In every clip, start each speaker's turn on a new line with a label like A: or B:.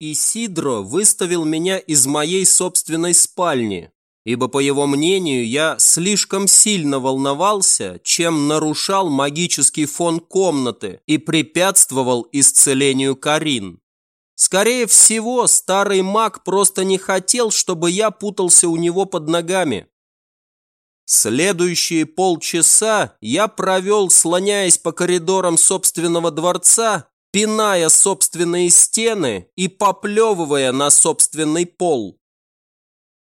A: Исидро выставил меня из моей собственной спальни, ибо, по его мнению, я слишком сильно волновался, чем нарушал магический фон комнаты и препятствовал исцелению Карин. Скорее всего, старый маг просто не хотел, чтобы я путался у него под ногами. Следующие полчаса я провел, слоняясь по коридорам собственного дворца, пиная собственные стены и поплевывая на собственный пол.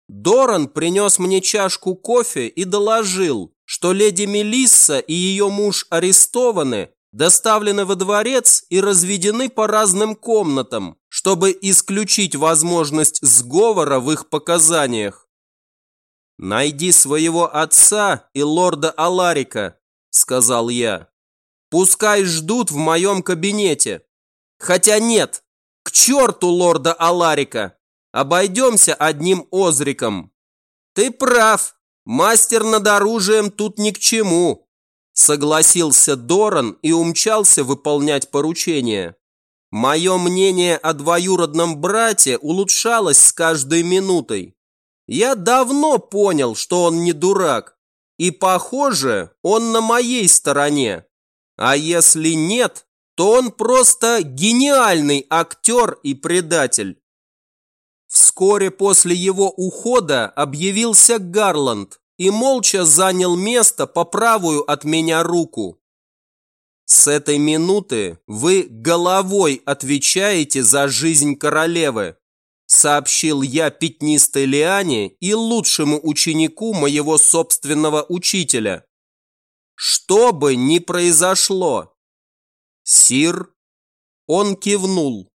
A: Доран принес мне чашку кофе и доложил, что леди Мелисса и ее муж арестованы, доставлены во дворец и разведены по разным комнатам, чтобы исключить возможность сговора в их показаниях. «Найди своего отца и лорда Аларика», – сказал я. «Пускай ждут в моем кабинете. Хотя нет, к черту лорда Аларика. Обойдемся одним озриком». «Ты прав, мастер над оружием тут ни к чему», – согласился Доран и умчался выполнять поручение. Мое мнение о двоюродном брате улучшалось с каждой минутой. Я давно понял, что он не дурак. И, похоже, он на моей стороне. А если нет, то он просто гениальный актер и предатель. Вскоре после его ухода объявился Гарланд и молча занял место по правую от меня руку. С этой минуты вы головой отвечаете за жизнь королевы, сообщил я пятнистой Лиане и лучшему ученику моего собственного учителя. Что бы ни произошло. Сир, он кивнул.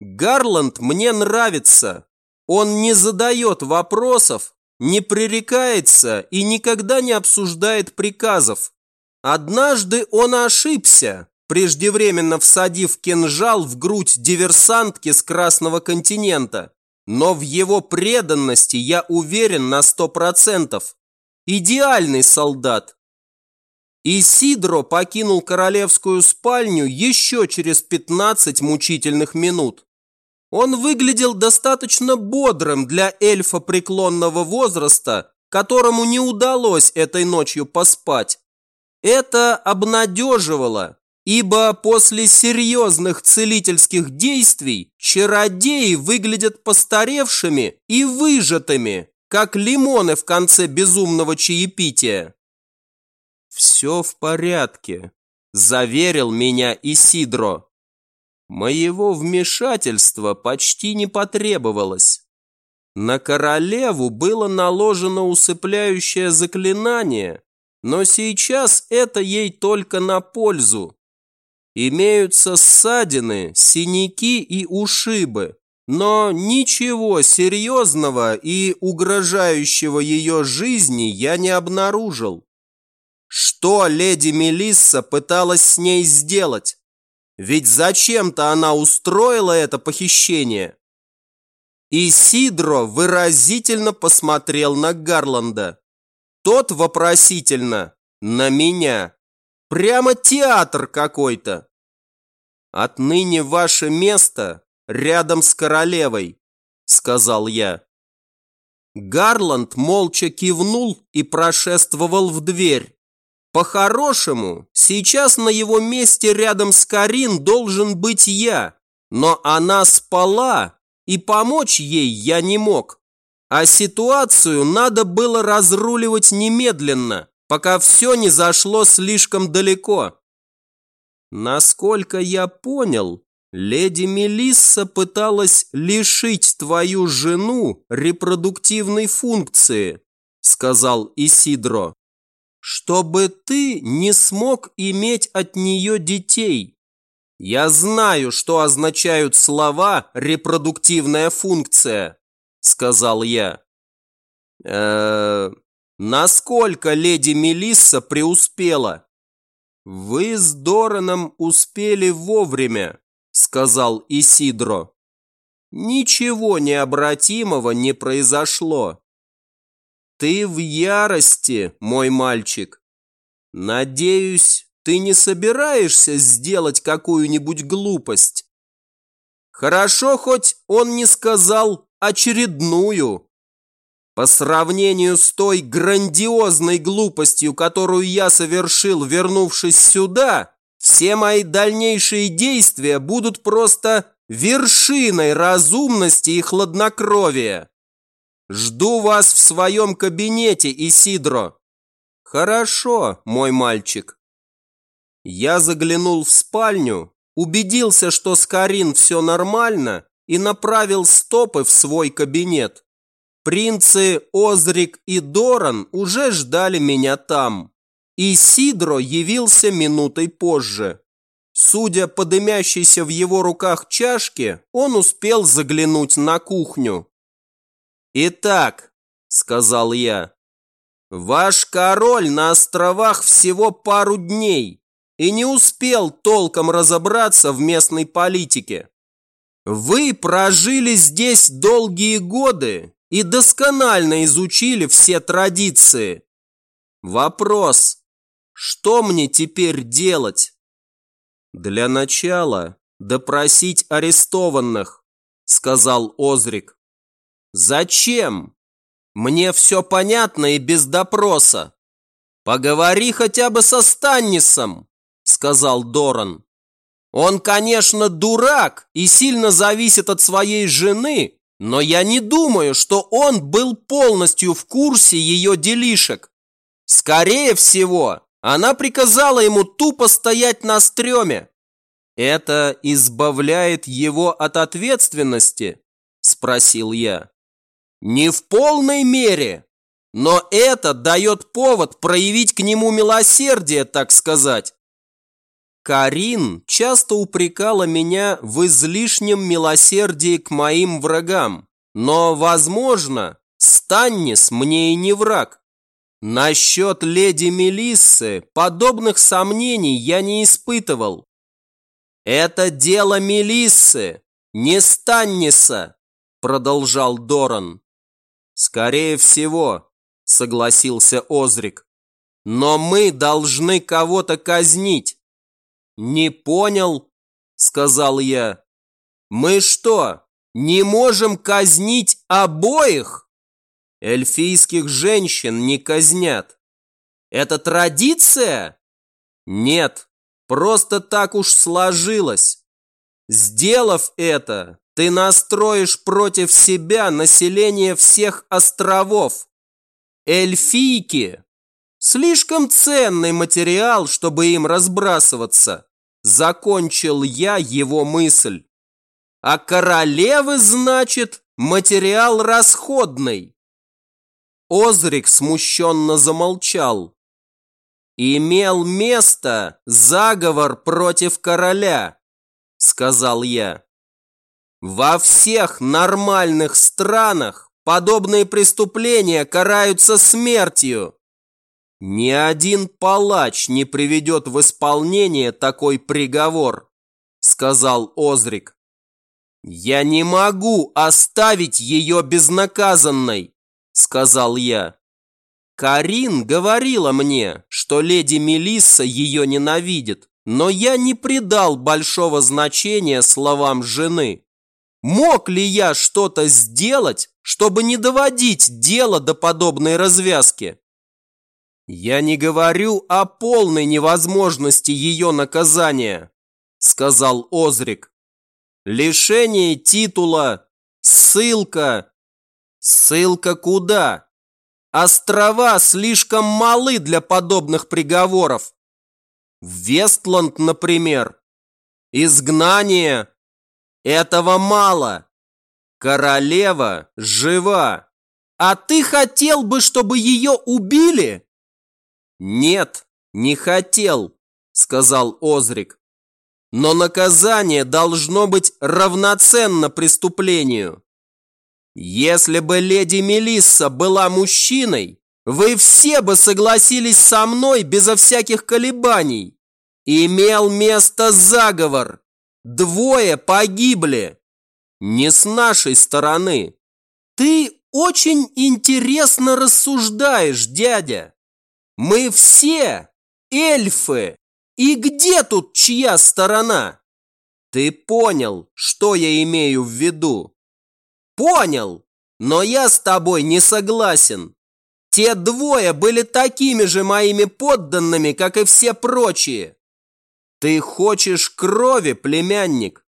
A: Гарланд мне нравится. Он не задает вопросов, не пререкается и никогда не обсуждает приказов. Однажды он ошибся, преждевременно всадив кинжал в грудь диверсантки с Красного континента. Но в его преданности я уверен на сто процентов. Идеальный солдат. Исидро покинул королевскую спальню еще через 15 мучительных минут. Он выглядел достаточно бодрым для эльфа преклонного возраста, которому не удалось этой ночью поспать. Это обнадеживало, ибо после серьезных целительских действий чародеи выглядят постаревшими и выжатыми, как лимоны в конце безумного чаепития. «Все в порядке», – заверил меня Исидро. Моего вмешательства почти не потребовалось. На королеву было наложено усыпляющее заклинание, но сейчас это ей только на пользу. Имеются ссадины, синяки и ушибы, но ничего серьезного и угрожающего ее жизни я не обнаружил. Что леди Мелисса пыталась с ней сделать? Ведь зачем-то она устроила это похищение. И Сидро выразительно посмотрел на Гарланда. Тот вопросительно на меня. Прямо театр какой-то. Отныне ваше место рядом с королевой, сказал я. Гарланд молча кивнул и прошествовал в дверь. По-хорошему, сейчас на его месте рядом с Карин должен быть я, но она спала, и помочь ей я не мог. А ситуацию надо было разруливать немедленно, пока все не зашло слишком далеко. Насколько я понял, леди Мелисса пыталась лишить твою жену репродуктивной функции, сказал Исидро, чтобы ты не смог иметь от нее детей. Я знаю, что означают слова «репродуктивная функция», сказал я. Э, насколько леди Мелисса преуспела? Вы с Дораном успели вовремя, сказал Исидро. Ничего необратимого не произошло. Ты в ярости, мой мальчик. Надеюсь, ты не собираешься сделать какую-нибудь глупость? Хорошо, хоть он не сказал очередную. По сравнению с той грандиозной глупостью, которую я совершил, вернувшись сюда, все мои дальнейшие действия будут просто вершиной разумности и хладнокровия. Жду вас в своем кабинете, Исидро. Хорошо, мой мальчик. Я заглянул в спальню, убедился, что с Карин все нормально и направил стопы в свой кабинет. Принцы Озрик и Доран уже ждали меня там. И Сидро явился минутой позже. Судя по дымящейся в его руках чашке, он успел заглянуть на кухню. «Итак», — сказал я, — «ваш король на островах всего пару дней и не успел толком разобраться в местной политике. Вы прожили здесь долгие годы и досконально изучили все традиции. Вопрос, что мне теперь делать? Для начала допросить арестованных, сказал Озрик. Зачем? Мне все понятно и без допроса. Поговори хотя бы со Станнисом, сказал Доран. Он, конечно, дурак и сильно зависит от своей жены, но я не думаю, что он был полностью в курсе ее делишек. Скорее всего, она приказала ему тупо стоять на стреме. Это избавляет его от ответственности? Спросил я. Не в полной мере, но это дает повод проявить к нему милосердие, так сказать. Карин часто упрекала меня в излишнем милосердии к моим врагам, но, возможно, Станнис мне и не враг. Насчет леди Мелиссы подобных сомнений я не испытывал. Это дело Мелиссы, не Станниса, продолжал Доран. Скорее всего, согласился Озрик. Но мы должны кого-то казнить. «Не понял», — сказал я. «Мы что, не можем казнить обоих?» Эльфийских женщин не казнят. Это традиция? Нет, просто так уж сложилось. Сделав это, ты настроишь против себя население всех островов. Эльфийки Слишком ценный материал, чтобы им разбрасываться. Закончил я его мысль. А королевы, значит, материал расходный. Озрик смущенно замолчал. «Имел место заговор против короля», — сказал я. «Во всех нормальных странах подобные преступления караются смертью. Ни один палач не приведет в исполнение такой приговор, сказал Озрик. Я не могу оставить ее безнаказанной, сказал я. Карин говорила мне, что леди Мелисса ее ненавидит, но я не придал большого значения словам жены. Мог ли я что-то сделать, чтобы не доводить дело до подобной развязки? «Я не говорю о полной невозможности ее наказания», – сказал Озрик. «Лишение титула, ссылка. Ссылка куда? Острова слишком малы для подобных приговоров. В Вестланд, например. Изгнание. Этого мало. Королева жива. А ты хотел бы, чтобы ее убили?» «Нет, не хотел», – сказал Озрик. «Но наказание должно быть равноценно преступлению. Если бы леди Мелисса была мужчиной, вы все бы согласились со мной безо всяких колебаний. Имел место заговор. Двое погибли. Не с нашей стороны. Ты очень интересно рассуждаешь, дядя. Мы все эльфы. И где тут чья сторона? Ты понял, что я имею в виду? Понял, но я с тобой не согласен. Те двое были такими же моими подданными, как и все прочие. Ты хочешь крови, племянник?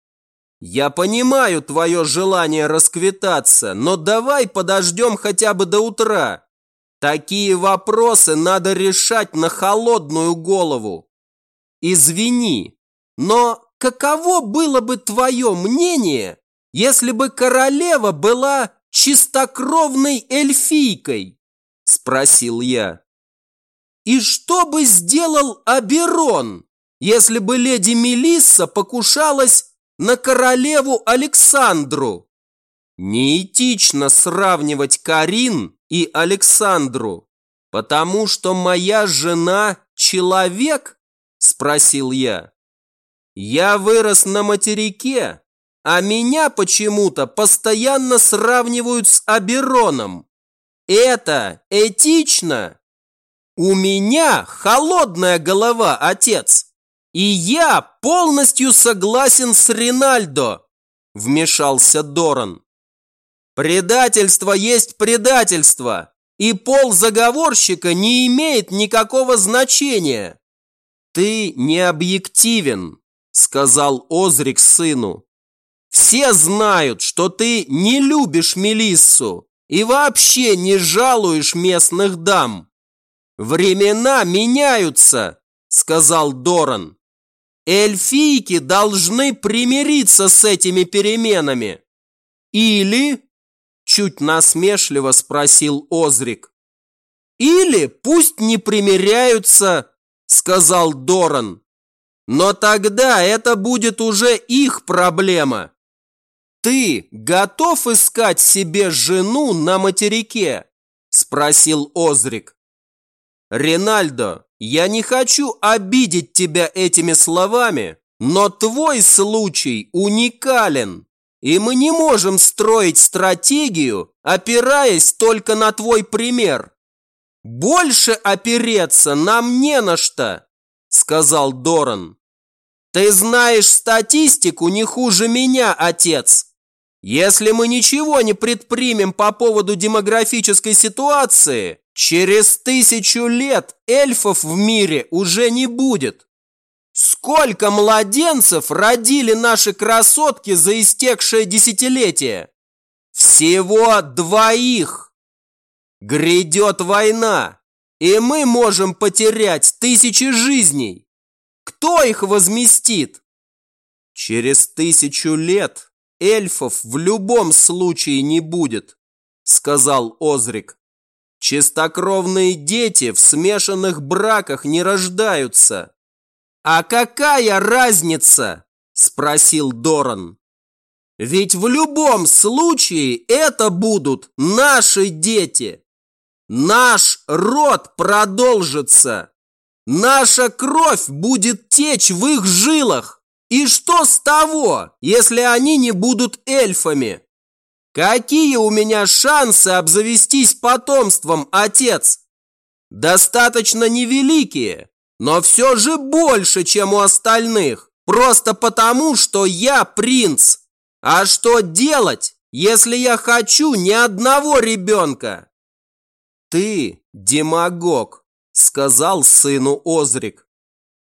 A: Я понимаю твое желание расквитаться, но давай подождем хотя бы до утра. Такие вопросы надо решать на холодную голову. Извини, но каково было бы твое мнение, если бы королева была чистокровной эльфийкой? Спросил я. И что бы сделал Аберон, если бы леди Мелисса покушалась на королеву Александру? Неэтично сравнивать Карин и Александру, потому что моя жена человек? Спросил я. Я вырос на материке, а меня почему-то постоянно сравнивают с Абероном. Это этично? У меня холодная голова, отец. И я полностью согласен с Ринальдо, вмешался Доран. Предательство есть предательство, и пол заговорщика не имеет никакого значения. «Ты не объективен», – сказал Озрик сыну. «Все знают, что ты не любишь Мелиссу и вообще не жалуешь местных дам». «Времена меняются», – сказал Доран. «Эльфийки должны примириться с этими переменами». «Или?» – чуть насмешливо спросил Озрик. «Или пусть не примиряются, сказал Доран. Но тогда это будет уже их проблема. Ты готов искать себе жену на материке? Спросил Озрик. Ренальдо, я не хочу обидеть тебя этими словами, но твой случай уникален, и мы не можем строить стратегию, опираясь только на твой пример. «Больше опереться нам не на что», – сказал Доран. «Ты знаешь статистику не хуже меня, отец. Если мы ничего не предпримем по поводу демографической ситуации, через тысячу лет эльфов в мире уже не будет. Сколько младенцев родили наши красотки за истекшее десятилетие? Всего двоих. Грядет война, и мы можем потерять тысячи жизней. Кто их возместит? Через тысячу лет эльфов в любом случае не будет, сказал Озрик. Чистокровные дети в смешанных браках не рождаются. А какая разница? Спросил Доран. Ведь в любом случае это будут наши дети. Наш род продолжится. Наша кровь будет течь в их жилах. И что с того, если они не будут эльфами? Какие у меня шансы обзавестись потомством, отец? Достаточно невеликие, но все же больше, чем у остальных. Просто потому, что я принц. А что делать, если я хочу ни одного ребенка? «Ты демагог», – сказал сыну Озрик.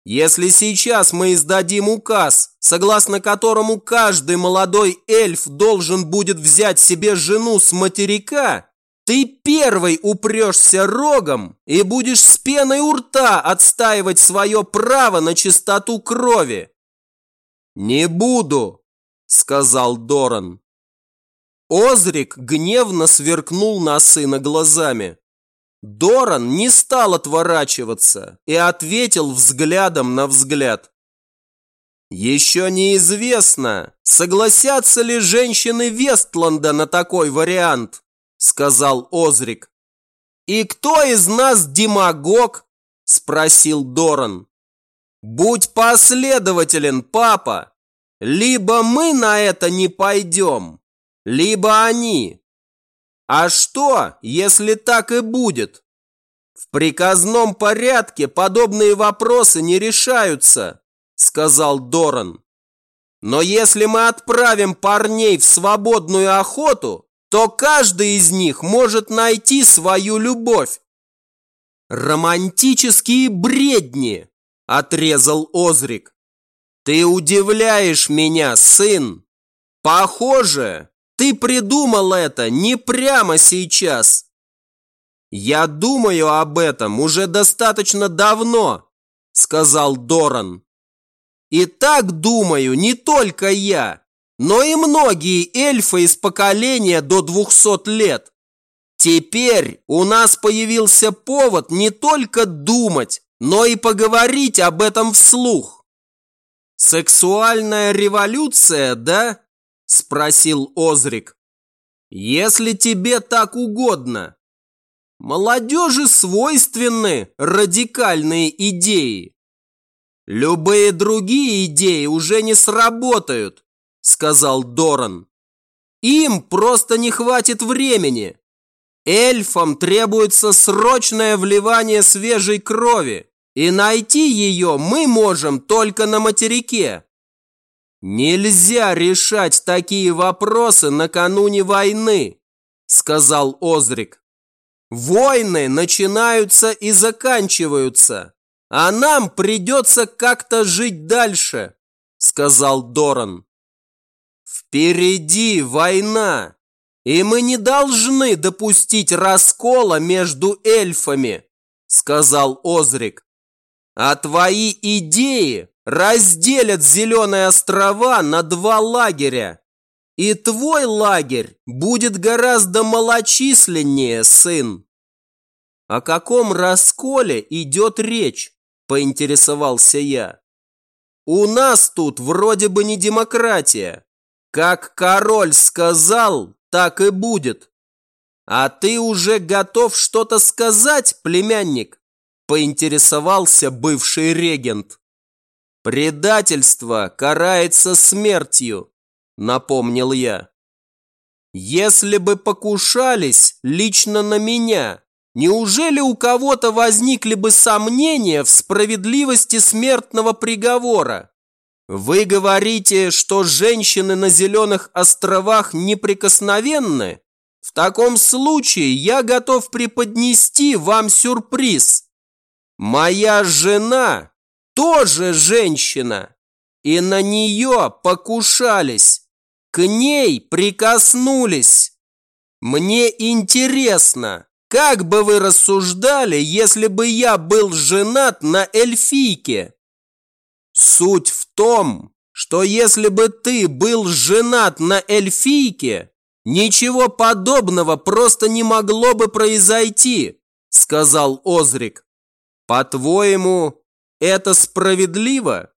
A: «Если сейчас мы издадим указ, согласно которому каждый молодой эльф должен будет взять себе жену с материка, ты первый упрешься рогом и будешь с пеной у рта отстаивать свое право на чистоту крови». «Не буду», – сказал Доран. Озрик гневно сверкнул на сына глазами. Доран не стал отворачиваться и ответил взглядом на взгляд. Еще неизвестно, согласятся ли женщины Вестланда на такой вариант, сказал Озрик. И кто из нас демагог? спросил Доран. Будь последователен, папа. Либо мы на это не пойдем, либо они. А что, если так и будет? В приказном порядке подобные вопросы не решаются, сказал Доран. Но если мы отправим парней в свободную охоту, то каждый из них может найти свою любовь. Романтические бредни, отрезал Озрик. Ты удивляешь меня, сын. Похоже, ты придумал это не прямо сейчас. Я думаю об этом уже достаточно давно, сказал Доран. И так думаю не только я, но и многие эльфы из поколения до 200 лет. Теперь у нас появился повод не только думать, но и поговорить об этом вслух. «Сексуальная революция, да?» – спросил Озрик. «Если тебе так угодно. Молодежи свойственны радикальные идеи. Любые другие идеи уже не сработают, сказал Доран. Им просто не хватит времени. Эльфам требуется срочное вливание свежей крови, и найти ее мы можем только на материке. Нельзя решать такие вопросы накануне войны, сказал Озрик. Войны начинаются и заканчиваются. А нам придется как-то жить дальше, сказал Доран. Впереди война, и мы не должны допустить раскола между эльфами, сказал Озрик. А твои идеи разделят Зеленые острова на два лагеря. И твой лагерь будет гораздо малочисленнее, сын. О каком расколе идет речь? поинтересовался я. У нас тут вроде бы не демократия. Как король сказал, так и будет. А ты уже готов что-то сказать, племянник? Поинтересовался бывший регент. Предательство карается смертью, напомнил я. Если бы покушались лично на меня, Неужели у кого-то возникли бы сомнения в справедливости смертного приговора? Вы говорите, что женщины на Зеленых островах неприкосновенны? В таком случае я готов преподнести вам сюрприз. Моя жена тоже женщина, и на нее покушались, к ней прикоснулись. Мне интересно, как бы вы рассуждали, если бы я был женат на эльфийке? Суть в том, что если бы ты был женат на эльфийке, ничего подобного просто не могло бы произойти, сказал Озрик. По-твоему, это справедливо?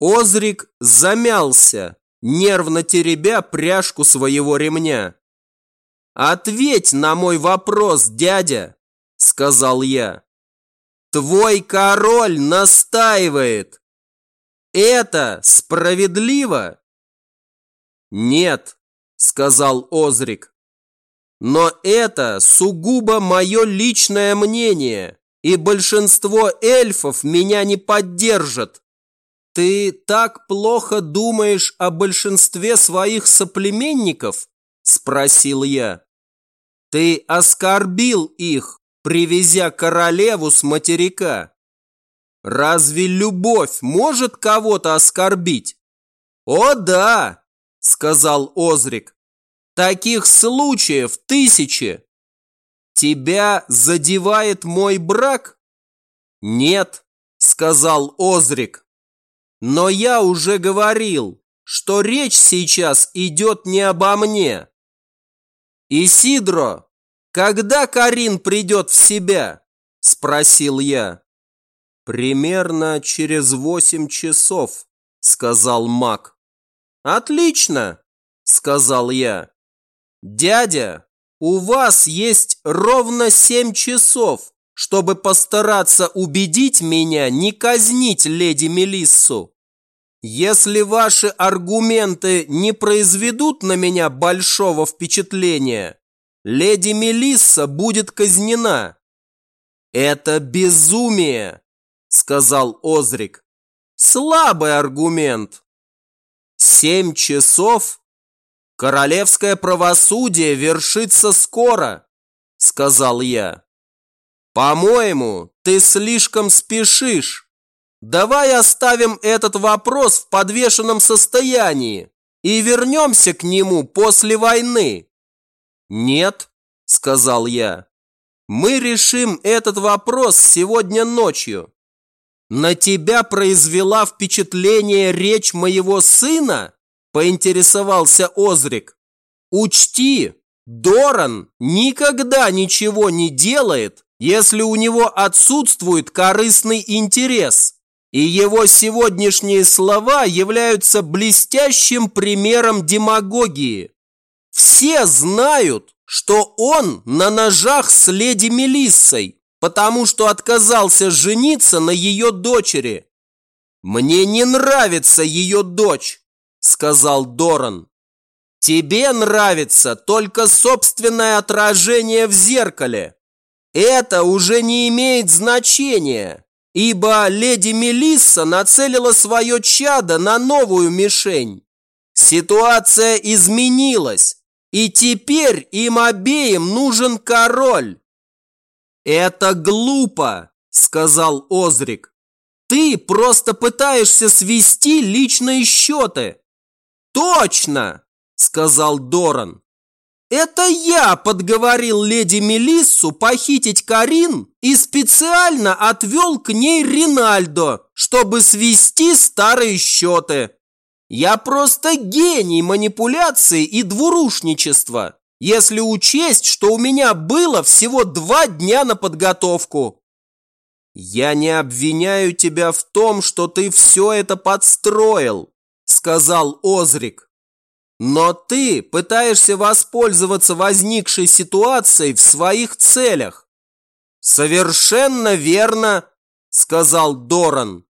A: Озрик замялся, нервно теребя пряжку своего ремня. «Ответь на мой вопрос, дядя!» – сказал я. «Твой король настаивает! Это справедливо?» «Нет», – сказал Озрик. «Но это сугубо мое личное мнение, и большинство эльфов меня не поддержат. Ты так плохо думаешь о большинстве своих соплеменников?» Спросил я. Ты оскорбил их, привезя королеву с материка. Разве любовь может кого-то оскорбить? О да, сказал Озрик. Таких случаев тысячи. Тебя задевает мой брак? Нет, сказал Озрик. Но я уже говорил, что речь сейчас идет не обо мне. «Исидро, когда Карин придет в себя?» – спросил я. «Примерно через восемь часов», – сказал маг. «Отлично», – сказал я. «Дядя, у вас есть ровно семь часов, чтобы постараться убедить меня не казнить леди Мелиссу. Если ваши аргументы не произведут на меня большого впечатления, леди Мелисса будет казнена. Это безумие, сказал Озрик. Слабый аргумент. Семь часов? Королевское правосудие вершится скоро, сказал я. По-моему, ты слишком спешишь. Давай оставим этот вопрос в подвешенном состоянии и вернемся к нему после войны. Нет, сказал я. Мы решим этот вопрос сегодня ночью. На тебя произвела впечатление речь моего сына? Поинтересовался Озрик. Учти, Доран никогда ничего не делает, если у него отсутствует корыстный интерес. И его сегодняшние слова являются блестящим примером демагогии. Все знают, что он на ножах с леди Мелиссой, потому что отказался жениться на ее дочери. «Мне не нравится ее дочь», – сказал Доран. «Тебе нравится только собственное отражение в зеркале. Это уже не имеет значения, ибо леди Мелисса нацелила свое чадо на новую мишень. Ситуация изменилась, и теперь им обеим нужен король. «Это глупо», – сказал Озрик. «Ты просто пытаешься свести личные счеты». «Точно!» – сказал Доран. «Это я подговорил леди Мелиссу похитить Карин и специально отвел к ней Ринальдо, чтобы свести старые счеты. Я просто гений манипуляции и двурушничества если учесть, что у меня было всего два дня на подготовку. Я не обвиняю тебя в том, что ты все это подстроил, сказал Озрик. Но ты пытаешься воспользоваться возникшей ситуацией в своих целях. Совершенно верно, сказал Доран.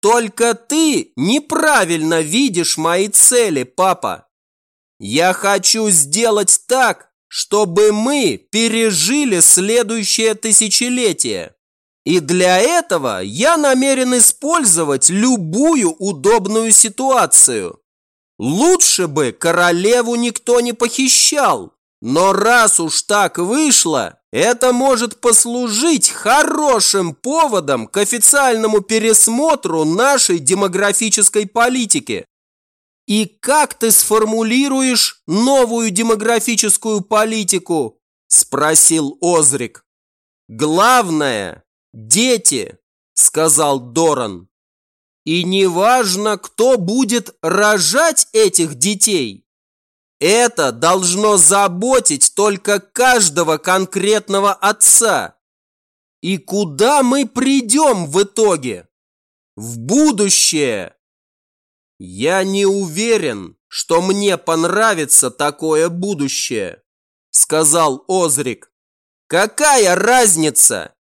A: Только ты неправильно видишь мои цели, папа. Я хочу сделать так, чтобы мы пережили следующее тысячелетие. И для этого я намерен использовать любую удобную ситуацию. Лучше бы королеву никто не похищал, но раз уж так вышло, это может послужить хорошим поводом к официальному пересмотру нашей демографической политики. И как ты сформулируешь новую демографическую политику? Спросил Озрик. Главное – дети, сказал Доран. И неважно, кто будет рожать этих детей. Это должно заботить только каждого конкретного отца. И куда мы придем в итоге? В будущее. «Я не уверен, что мне понравится такое будущее», сказал Озрик. «Какая разница?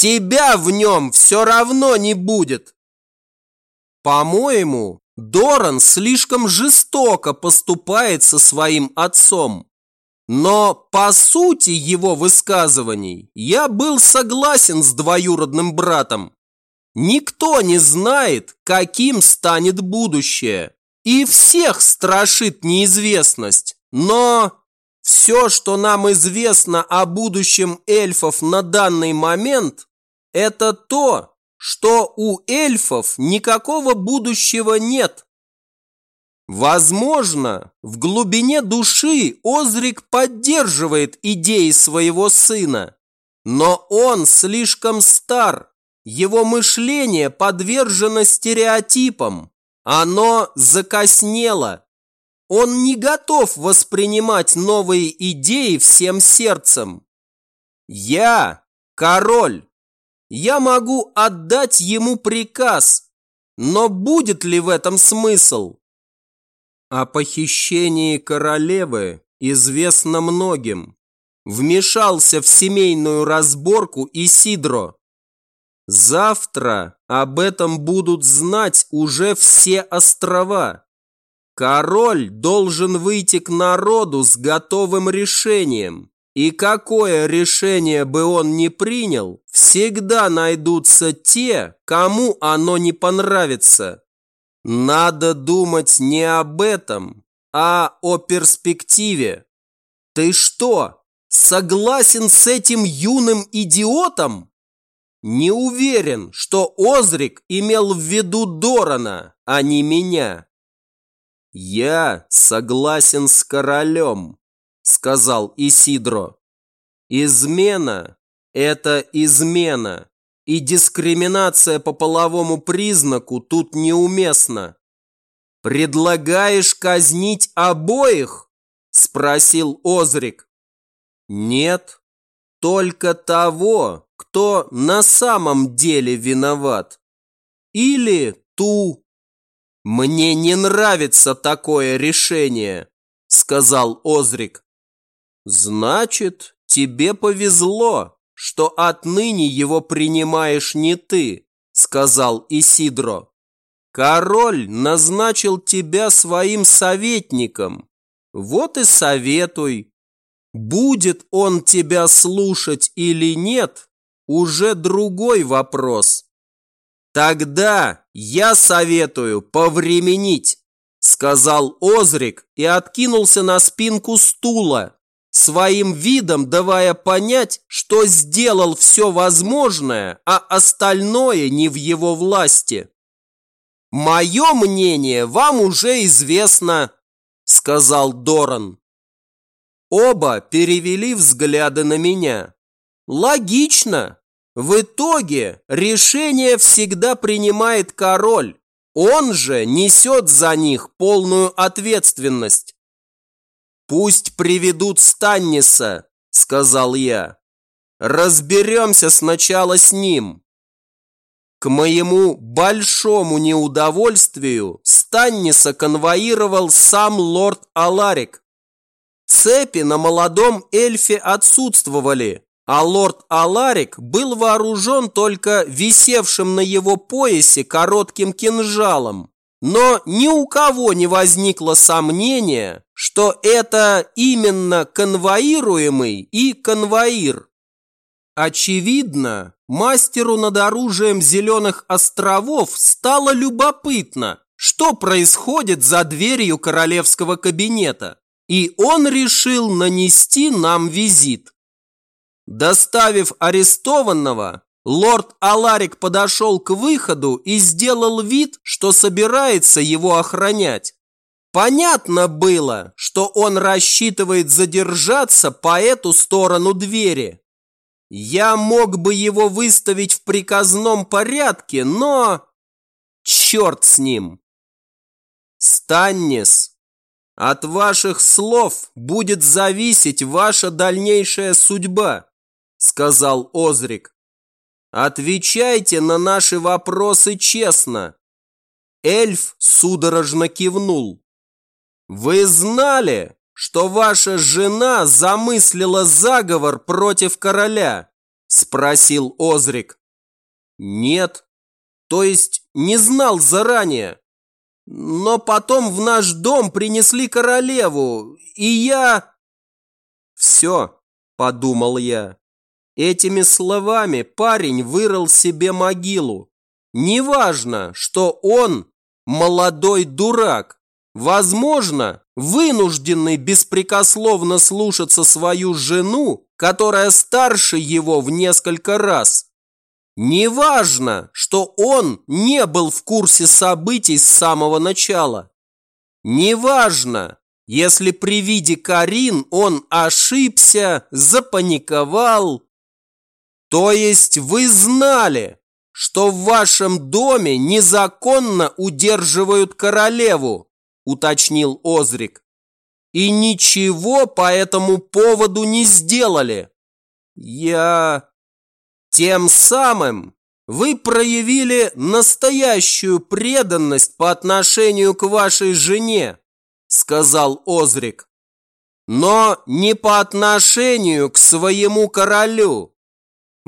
A: Тебя в нем все равно не будет». По-моему, Доран слишком жестоко поступает со своим отцом. Но по сути его высказываний я был согласен с двоюродным братом. Никто не знает, каким станет будущее. И всех страшит неизвестность. Но все, что нам известно о будущем эльфов на данный момент, это то, что у эльфов никакого будущего нет. Возможно, в глубине души Озрик поддерживает идеи своего сына, но он слишком стар, его мышление подвержено стереотипам. Оно закоснело. Он не готов воспринимать новые идеи всем сердцем. Я король. Я могу отдать ему приказ, но будет ли в этом смысл? О похищении королевы известно многим. Вмешался в семейную разборку Исидро. Завтра об этом будут знать уже все острова. Король должен выйти к народу с готовым решением. И какое решение бы он ни принял, всегда найдутся те, кому оно не понравится. Надо думать не об этом, а о перспективе. Ты что, согласен с этим юным идиотом? Не уверен, что Озрик имел в виду Дорана, а не меня. Я согласен с королем, сказал Исидро. Измена – это измена, и дискриминация по половому признаку тут неуместна. «Предлагаешь казнить обоих?» – спросил Озрик. «Нет, только того, кто на самом деле виноват. Или ту. Мне не нравится такое решение, сказал Озрик. Значит, тебе повезло, что отныне его принимаешь не ты, сказал Исидро. Король назначил тебя своим советником. Вот и советуй. Будет он тебя слушать или нет, уже другой вопрос. Тогда я советую повременить, сказал Озрик и откинулся на спинку стула, своим видом давая понять, что сделал все возможное, а остальное не в его власти. «Мое мнение вам уже известно», – сказал Доран. Оба перевели взгляды на меня. «Логично. В итоге решение всегда принимает король. Он же несет за них полную ответственность. «Пусть приведут Станниса», – сказал я. «Разберемся сначала с ним». К моему большому неудовольствию Станниса конвоировал сам лорд Аларик. Цепи на молодом эльфе отсутствовали, а лорд Аларик был вооружен только висевшим на его поясе коротким кинжалом. Но ни у кого не возникло сомнения, что это именно конвоируемый и конвоир. Очевидно, мастеру над оружием Зеленых островов стало любопытно, что происходит за дверью королевского кабинета, и он решил нанести нам визит. Доставив арестованного, лорд Аларик подошел к выходу и сделал вид, что собирается его охранять. Понятно было, что он рассчитывает задержаться по эту сторону двери. Я мог бы его выставить в приказном порядке, но... Черт с ним! Станнис, от ваших слов будет зависеть ваша дальнейшая судьба сказал Озрик. Отвечайте на наши вопросы честно. Эльф судорожно кивнул. Вы знали, что ваша жена замыслила заговор против короля? Спросил Озрик. Нет, то есть не знал заранее. Но потом в наш дом принесли королеву, и я... Все, подумал я. Этими словами парень вырыл себе могилу. Неважно, что он молодой дурак, возможно, вынужденный беспрекословно слушаться свою жену, которая старше его в несколько раз. Неважно, что он не был в курсе событий с самого начала. Неважно, если при виде Карин он ошибся, запаниковал то есть вы знали, что в вашем доме незаконно удерживают королеву, уточнил Озрик. И ничего по этому поводу не сделали. Я... Тем самым вы проявили настоящую преданность по отношению к вашей жене, сказал Озрик. Но не по отношению к своему королю.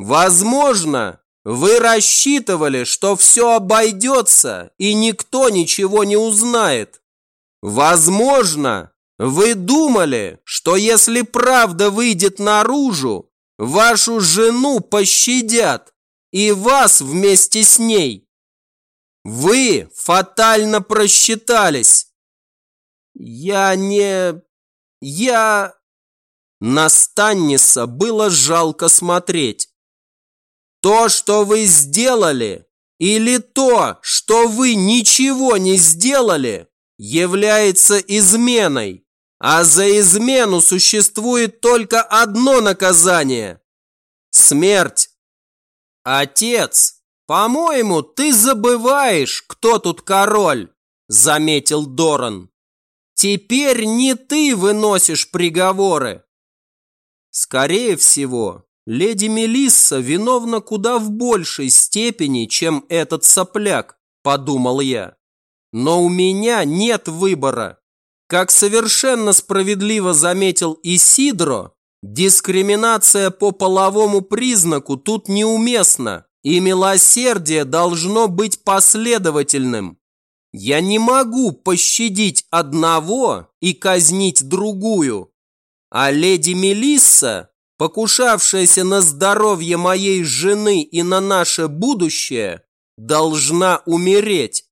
A: Возможно, вы рассчитывали, что все обойдется и никто ничего не узнает. Возможно, вы думали, что если правда выйдет наружу, вашу жену пощадят и вас вместе с ней. Вы фатально просчитались. Я не... Я... На Станниса было жалко смотреть. То, что вы сделали, или то, что вы ничего не сделали, является изменой, а за измену существует только одно наказание – смерть. Отец, по-моему, ты забываешь, кто тут король, заметил Доран. Теперь не ты выносишь приговоры. Скорее всего, леди Мелисса виновна куда в большей степени, чем этот сопляк, подумал я. Но у меня нет выбора. Как совершенно справедливо заметил Исидро, дискриминация по половому признаку тут неуместна, и милосердие должно быть последовательным. Я не могу пощадить одного и казнить другую. А леди Мелисса, покушавшаяся на здоровье моей жены и на наше будущее, должна умереть.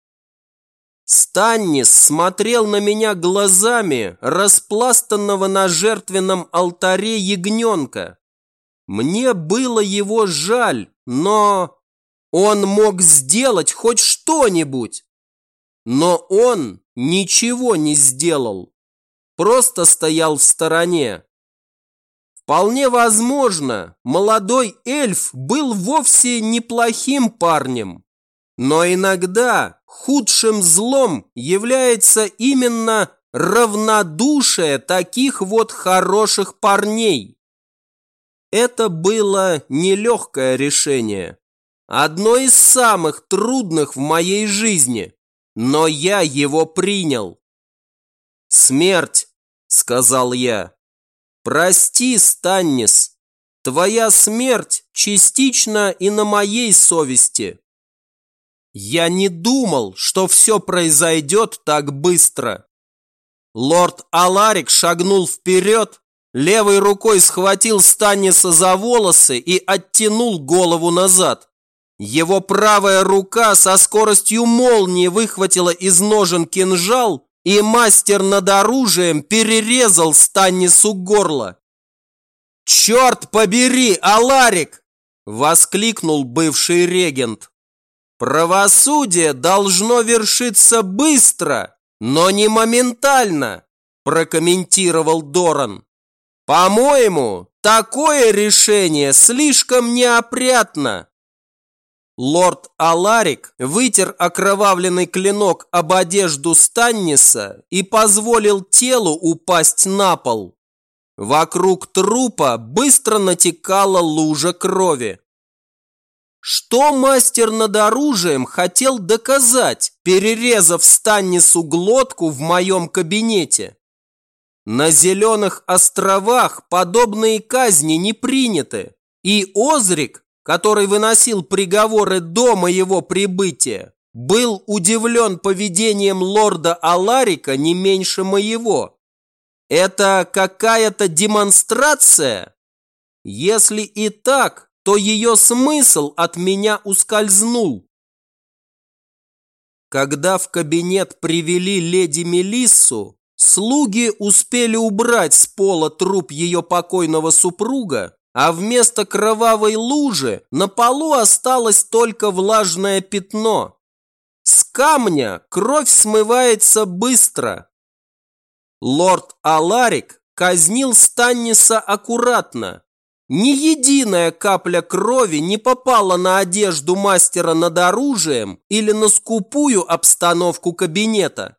A: Станнис смотрел на меня глазами распластанного на жертвенном алтаре ягненка. Мне было его жаль, но он мог сделать хоть что-нибудь. Но он ничего не сделал, просто стоял в стороне. Вполне возможно, молодой эльф был вовсе неплохим парнем, но иногда худшим злом является именно равнодушие таких вот хороших парней. Это было нелегкое решение, одно из самых трудных в моей жизни, но я его принял. «Смерть», — сказал я. «Прости, Станнис, твоя смерть частично и на моей совести». Я не думал, что все произойдет так быстро. Лорд Аларик шагнул вперед, левой рукой схватил Станниса за волосы и оттянул голову назад. Его правая рука со скоростью молнии выхватила из ножен кинжал, и мастер над оружием перерезал Станнису горло. «Черт побери, Аларик!» – воскликнул бывший регент. «Правосудие должно вершиться быстро, но не моментально», прокомментировал Доран. «По-моему, такое решение слишком неопрятно». Лорд Аларик вытер окровавленный клинок об одежду Станниса и позволил телу упасть на пол. Вокруг трупа быстро натекала лужа крови. Что мастер над оружием хотел доказать, перерезав Станнису глотку в моем кабинете? На Зеленых островах подобные казни не приняты, и Озрик, который выносил приговоры до моего прибытия, был удивлен поведением лорда Аларика не меньше моего. Это какая-то демонстрация? Если и так, то ее смысл от меня ускользнул. Когда в кабинет привели леди Мелиссу, слуги успели убрать с пола труп ее покойного супруга, а вместо кровавой лужи на полу осталось только влажное пятно. С камня кровь смывается быстро. Лорд Аларик казнил Станниса аккуратно, ни единая капля крови не попала на одежду мастера над оружием или на скупую обстановку кабинета.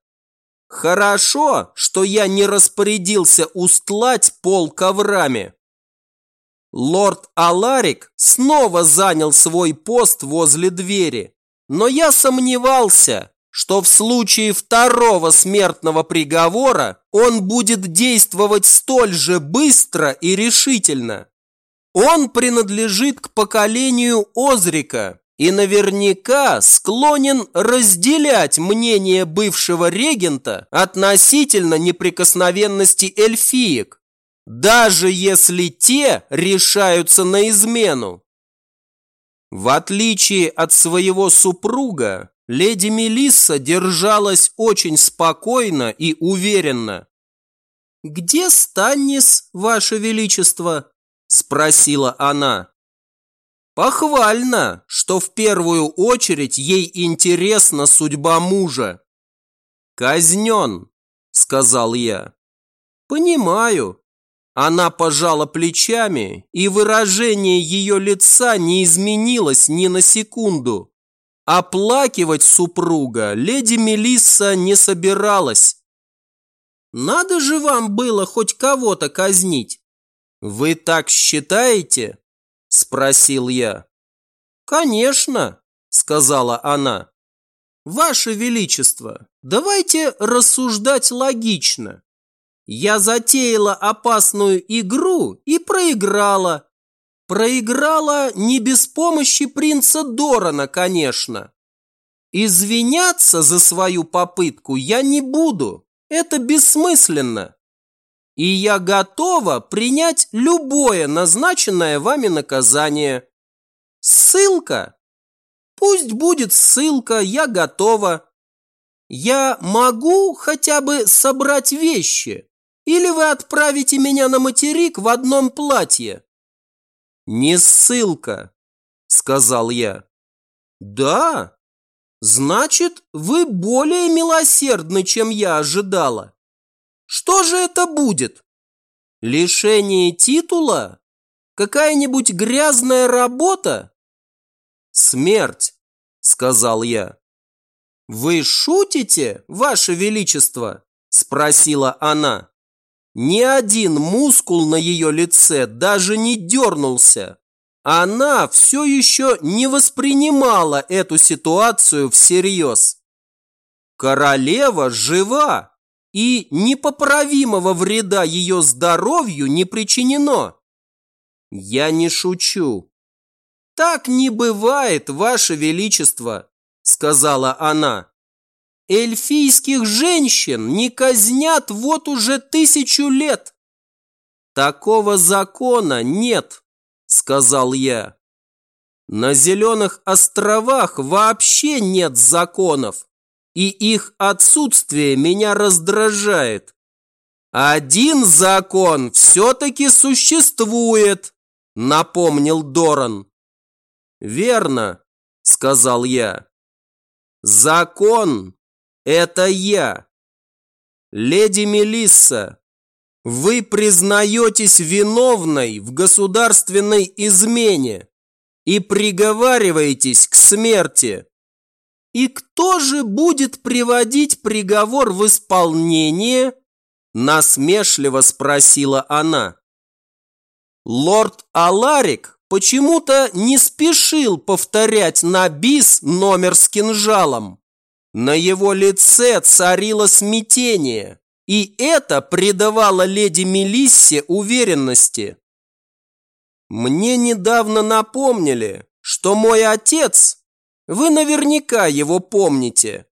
A: Хорошо, что я не распорядился устлать пол коврами. Лорд Аларик снова занял свой пост возле двери, но я сомневался, что в случае второго смертного приговора он будет действовать столь же быстро и решительно. Он принадлежит к поколению Озрика и наверняка склонен разделять мнение бывшего регента относительно неприкосновенности эльфиек, даже если те решаются на измену. В отличие от своего супруга, леди Мелисса держалась очень спокойно и уверенно. «Где Станнис, Ваше Величество?» – спросила она. Похвально, что в первую очередь ей интересна судьба мужа. «Казнен», – сказал я. «Понимаю». Она пожала плечами, и выражение ее лица не изменилось ни на секунду. Оплакивать супруга леди Мелисса не собиралась. «Надо же вам было хоть кого-то казнить!» «Вы так считаете?» – спросил я. «Конечно», – сказала она. «Ваше Величество, давайте рассуждать логично. Я затеяла опасную игру и проиграла. Проиграла не без помощи принца Дорана, конечно. Извиняться за свою попытку я не буду, это бессмысленно. И я готова принять любое назначенное вами наказание. Ссылка? Пусть будет ссылка, я готова. Я могу хотя бы собрать вещи? Или вы отправите меня на материк в одном платье? Не ссылка, сказал я. Да? Значит, вы более милосердны, чем я ожидала. Что же это будет? Лишение титула? Какая-нибудь грязная работа? Смерть, сказал я. Вы шутите, ваше величество? Спросила она. Ни один мускул на ее лице даже не дернулся. Она все еще не воспринимала эту ситуацию всерьез. Королева жива, и непоправимого вреда ее здоровью не причинено. Я не шучу. Так не бывает, Ваше Величество, сказала она. Эльфийских женщин не казнят вот уже тысячу лет. Такого закона нет, сказал я. На Зеленых островах вообще нет законов, и их отсутствие меня раздражает. Один закон все-таки существует, напомнил Доран. Верно, сказал я. Закон это я. Леди Мелисса, вы признаетесь виновной в государственной измене и приговариваетесь к смерти. И кто же будет приводить приговор в исполнение? Насмешливо спросила она. Лорд Аларик почему-то не спешил повторять на бис номер с кинжалом. На его лице царило смятение, и это придавало леди Мелиссе уверенности. Мне недавно напомнили, что мой отец, вы наверняка его помните,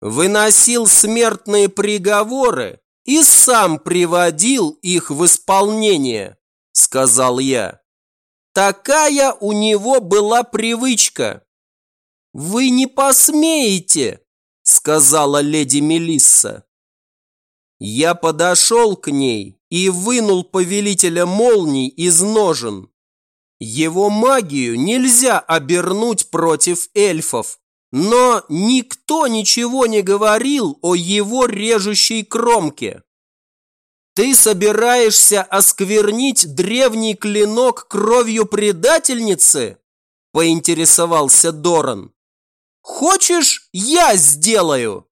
A: выносил смертные приговоры и сам приводил их в исполнение, сказал я. Такая у него была привычка. Вы не посмеете, сказала леди Мелисса. Я подошел к ней и вынул повелителя молний из ножен. Его магию нельзя обернуть против эльфов, но никто ничего не говорил о его режущей кромке. Ты собираешься осквернить древний клинок кровью предательницы? Поинтересовался Доран. Хочешь, я сделаю?»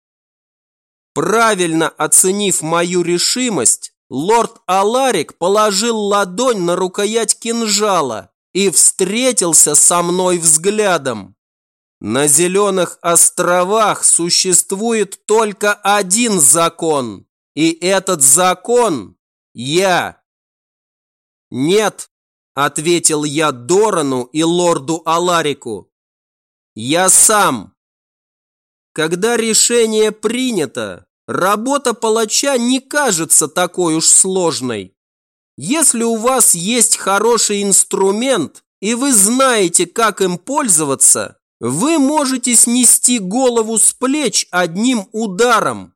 A: Правильно оценив мою решимость, лорд Аларик положил ладонь на рукоять кинжала и встретился со мной взглядом. На Зеленых островах существует только один закон, и этот закон – я. Нет, ответил я Дорану и лорду Аларику. Я сам. Когда решение принято, работа палача не кажется такой уж сложной. Если у вас есть хороший инструмент, и вы знаете, как им пользоваться, вы можете снести голову с плеч одним ударом.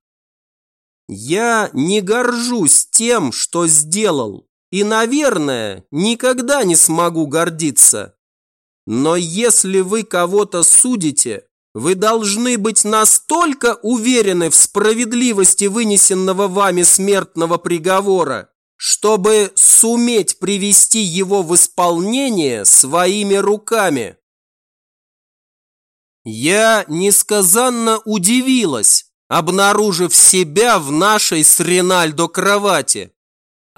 A: Я не горжусь тем, что сделал, и, наверное, никогда не смогу гордиться. Но если вы кого-то судите, вы должны быть настолько уверены в справедливости вынесенного вами смертного приговора, чтобы суметь привести его в исполнение своими руками. Я несказанно удивилась, обнаружив себя в нашей с Ринальдо кровати.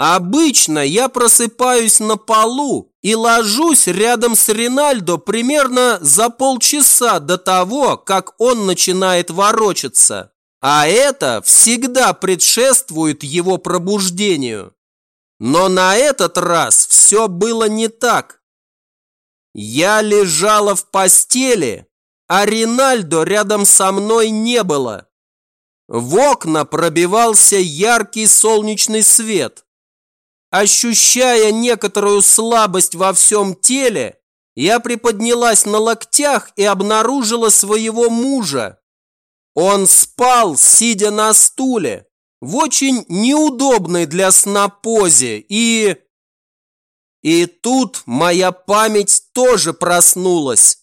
A: Обычно я просыпаюсь на полу и ложусь рядом с Ринальдо примерно за полчаса до того, как он начинает ворочаться. А это всегда предшествует его пробуждению. Но на этот раз все было не так. Я лежала в постели, а Ринальдо рядом со мной не было. В окна пробивался яркий солнечный свет. Ощущая некоторую слабость во всем теле, я приподнялась на локтях и обнаружила своего мужа. Он спал, сидя на стуле, в очень неудобной для сна позе и... И тут моя память тоже проснулась.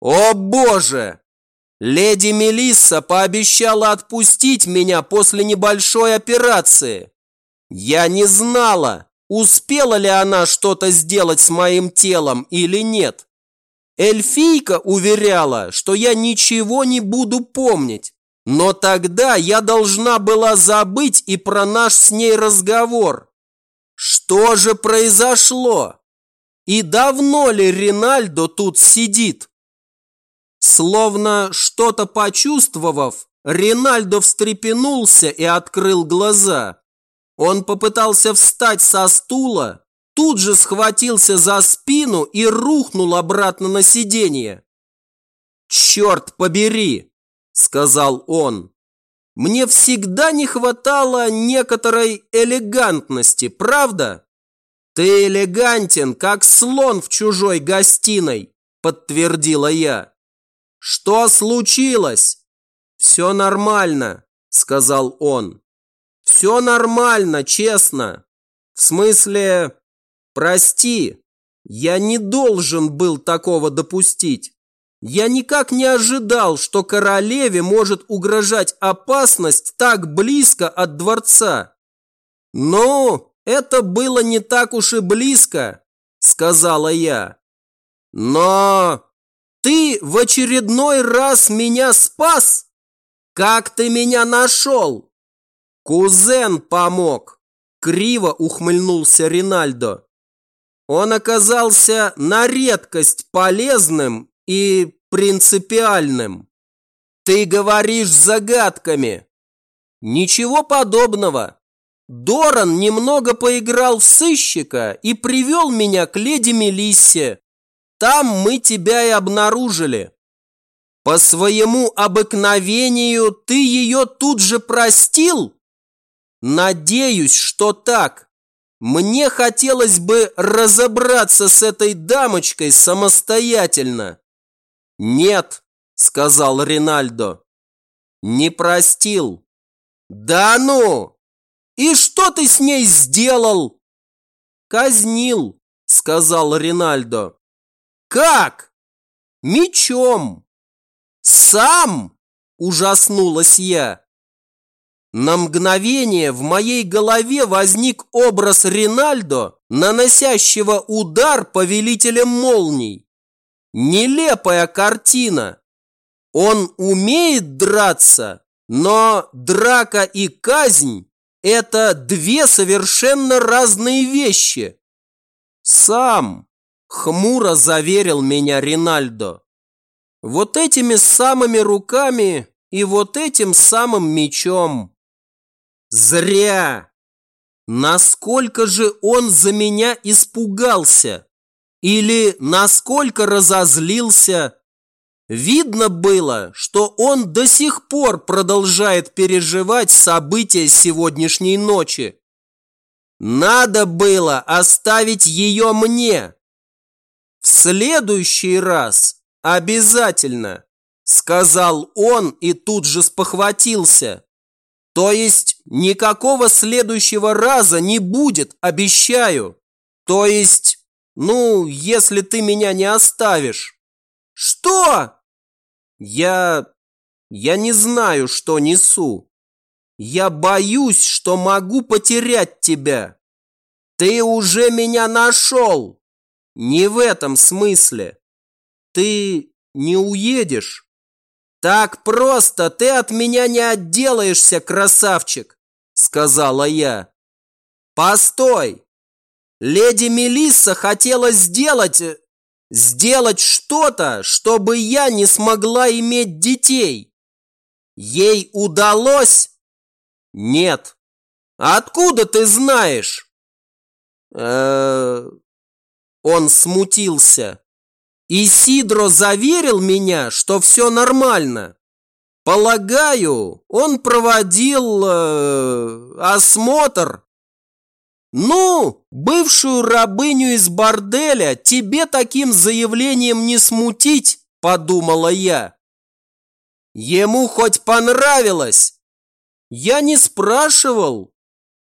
A: «О боже! Леди Мелисса пообещала отпустить меня после небольшой операции. Я не знала, успела ли она что-то сделать с моим телом или нет. Эльфийка уверяла, что я ничего не буду помнить, но тогда я должна была забыть и про наш с ней разговор. Что же произошло? И давно ли Ринальдо тут сидит? Словно что-то почувствовав, Ринальдо встрепенулся и открыл глаза. Он попытался встать со стула, тут же схватился за спину и рухнул обратно на сиденье. «Черт побери!» – сказал он. «Мне всегда не хватало некоторой элегантности, правда?» «Ты элегантен, как слон в чужой гостиной», – подтвердила я. «Что случилось?» «Все нормально», – сказал он. «Все нормально, честно. В смысле, прости, я не должен был такого допустить. Я никак не ожидал, что королеве может угрожать опасность так близко от дворца. Но это было не так уж и близко, сказала я. Но ты в очередной раз меня спас? Как ты меня нашел? Кузен помог. Криво ухмыльнулся Ринальдо. Он оказался на редкость полезным и принципиальным. Ты говоришь загадками. Ничего подобного. Доран немного поиграл в сыщика и привел меня к леди Мелиссе. Там мы тебя и обнаружили. По своему обыкновению ты ее тут же простил? Надеюсь, что так. Мне хотелось бы разобраться с этой дамочкой самостоятельно. Нет, сказал Ринальдо. Не простил. Да ну! И что ты с ней сделал? Казнил, сказал Ринальдо. Как? Мечом. Сам? Ужаснулась я. На мгновение в моей голове возник образ Ринальдо, наносящего удар повелителем молний. Нелепая картина. Он умеет драться, но драка и казнь – это две совершенно разные вещи. Сам Хмуро заверил меня Ринальдо. Вот этими самыми руками и вот этим самым мечом. Зря! Насколько же он за меня испугался? Или насколько разозлился? Видно было, что он до сих пор продолжает переживать события сегодняшней ночи. Надо было оставить ее мне, в следующий раз обязательно, сказал он и тут же спохватился. То есть никакого следующего раза не будет, обещаю. То есть, ну, если ты меня не оставишь. Что? Я... я не знаю, что несу. Я боюсь, что могу потерять тебя. Ты уже меня нашел. Не в этом смысле. Ты не уедешь. «Так просто ты от меня не отделаешься, красавчик!» Сказала я. «Постой! Леди Мелисса хотела сделать... Сделать что-то, чтобы я не смогла иметь детей. Ей удалось? Нет. Откуда ты знаешь? Э Он смутился. И Сидро заверил меня, что все нормально. Полагаю, он проводил э, осмотр. Ну, бывшую рабыню из борделя тебе таким заявлением не смутить, подумала я. Ему хоть понравилось? Я не спрашивал.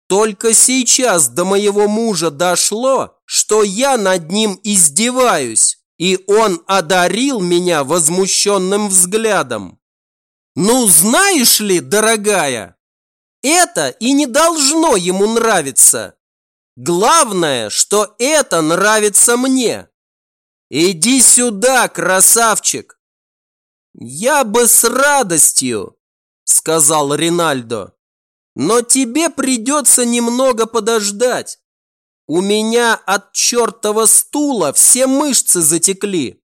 A: Только сейчас до моего мужа дошло, что я над ним издеваюсь и он одарил меня возмущенным взглядом. Ну, знаешь ли, дорогая, это и не должно ему нравиться. Главное, что это нравится мне. Иди сюда, красавчик. Я бы с радостью, сказал Ринальдо. Но тебе придется немного подождать. У меня от чертова стула все мышцы затекли.